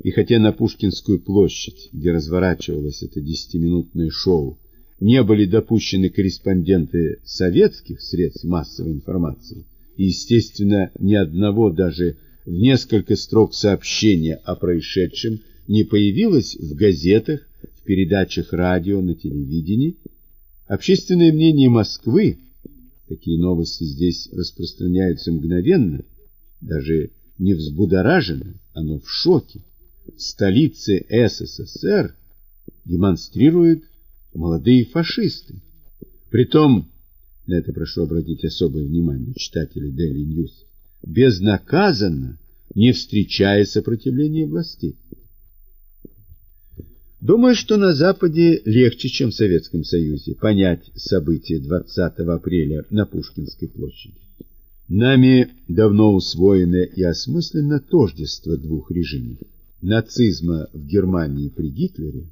И хотя на Пушкинскую площадь, где разворачивалось это десятиминутное шоу, не были допущены корреспонденты советских средств массовой информации, и, естественно, ни одного даже в несколько строк сообщения о происшедшем не появилось в газетах, в передачах радио, на телевидении, общественное мнение Москвы, такие новости здесь распространяются мгновенно, даже не взбудоражено, оно в шоке, столице СССР демонстрируют молодые фашисты. Притом на это прошу обратить особое внимание читателей Daily News, безнаказанно, не встречая сопротивления властей. Думаю, что на Западе легче, чем в Советском Союзе, понять события 20 апреля на Пушкинской площади. Нами давно усвоено и осмысленно тождество двух режимов – нацизма в Германии при Гитлере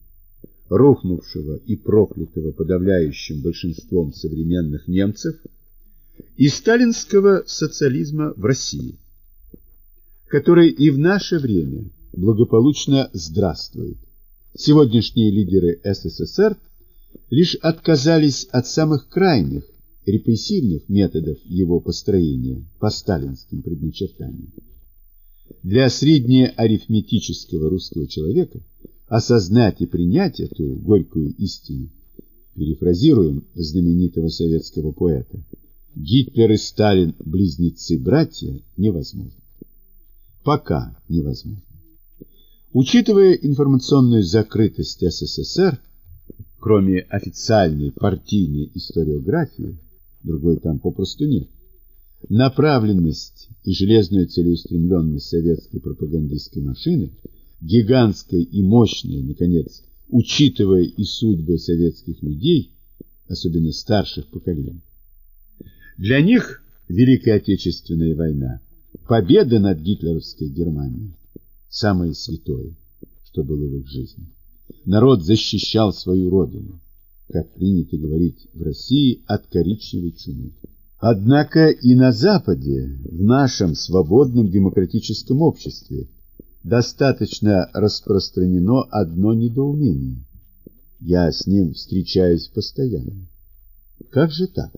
рухнувшего и проклятого подавляющим большинством современных немцев, и сталинского социализма в России, который и в наше время благополучно здравствует. Сегодняшние лидеры СССР лишь отказались от самых крайних репрессивных методов его построения по сталинским предначертаниям. Для среднеарифметического русского человека – осознать и принять эту горькую истину, перефразируем знаменитого советского поэта, Гитлер и Сталин – близнецы-братья невозможно. Пока невозможно. Учитывая информационную закрытость СССР, кроме официальной партийной историографии, другой там попросту нет, направленность и железную целеустремленность советской пропагандистской машины – гигантской и мощной, наконец, учитывая и судьбы советских людей, особенно старших поколений. Для них Великая Отечественная война, победа над гитлеровской Германией, самое святое, что было в их жизни. Народ защищал свою родину, как принято говорить в России, от коричневой чумы. Однако и на Западе, в нашем свободном демократическом обществе, достаточно распространено одно недоумение. Я с ним встречаюсь постоянно. Как же так?